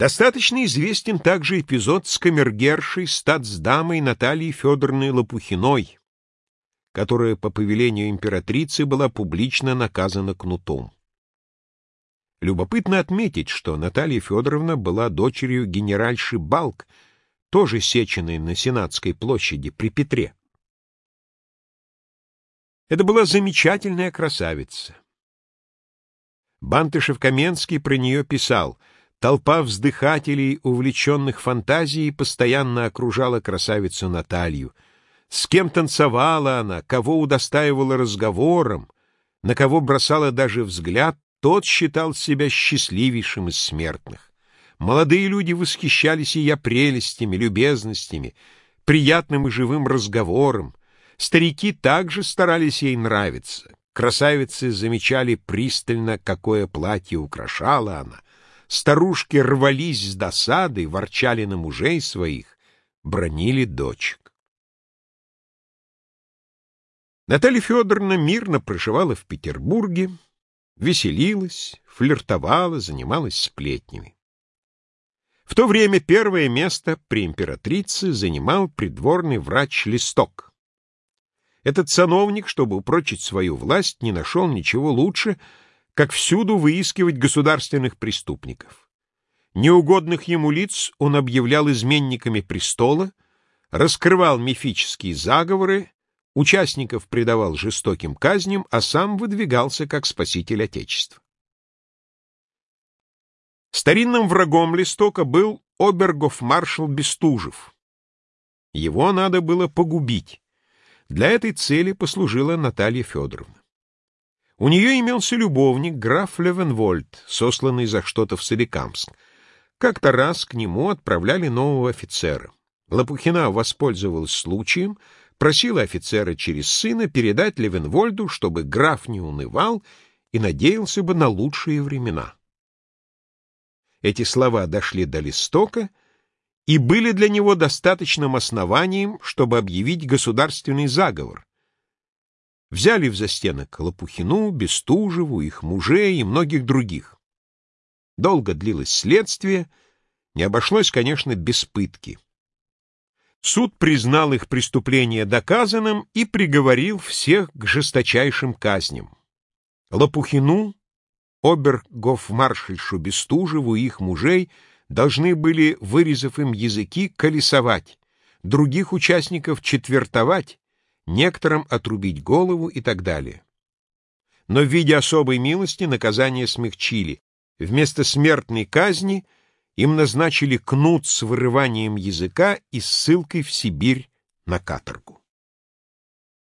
Достаточно известен также эпизод с камергершей статсдамой Натальей Федоровной Лопухиной, которая по повелению императрицы была публично наказана кнутом. Любопытно отметить, что Наталья Федоровна была дочерью генеральши Балк, тоже сеченной на Сенатской площади при Петре. Это была замечательная красавица. Бантышев-Каменский про нее писал — Толпа вздыхателей, увлеченных фантазией, постоянно окружала красавицу Наталью. С кем танцевала она, кого удостаивала разговором, на кого бросала даже взгляд, тот считал себя счастливейшим из смертных. Молодые люди восхищались ее прелестями, любезностями, приятным и живым разговором. Старики также старались ей нравиться. Красавицы замечали пристально, какое платье украшала она — Старушки рвались с досады, ворчали на мужей своих, бронили дочек. Наталья Федоровна мирно проживала в Петербурге, веселилась, флиртовала, занималась сплетнями. В то время первое место при императрице занимал придворный врач Листок. Этот сановник, чтобы упрочить свою власть, не нашел ничего лучше, как всюду выискивать государственных преступников. Неугодных ему лиц он объявлял изменниками престола, раскрывал мифические заговоры, участников предавал жестоким казням, а сам выдвигался как спаситель Отечества. Старинным врагом Листока был обергов-маршал Бестужев. Его надо было погубить. Для этой цели послужила Наталья Федоровна. У нее имелся любовник, граф Левенвольд, сосланный за что-то в Соликамск. Как-то раз к нему отправляли нового офицера. Лопухина воспользовалась случаем, просила офицера через сына передать Левенвольду, чтобы граф не унывал и надеялся бы на лучшие времена. Эти слова дошли до Листока и были для него достаточным основанием, чтобы объявить государственный заговор, Взяли в застенок Лопухину, Бестужеву, их мужей и многих других. Долго длилось следствие, не обошлось, конечно, без пытки. Суд признал их преступление доказанным и приговорил всех к жесточайшим казням. Лопухину, обергофмаршальшу Бестужеву и их мужей должны были, вырезав им языки, колесовать, других участников четвертовать, некоторым отрубить голову и так далее. Но в виде особой милости наказание смягчили. Вместо смертной казни им назначили кнут с вырыванием языка и ссылкой в Сибирь на каторгу.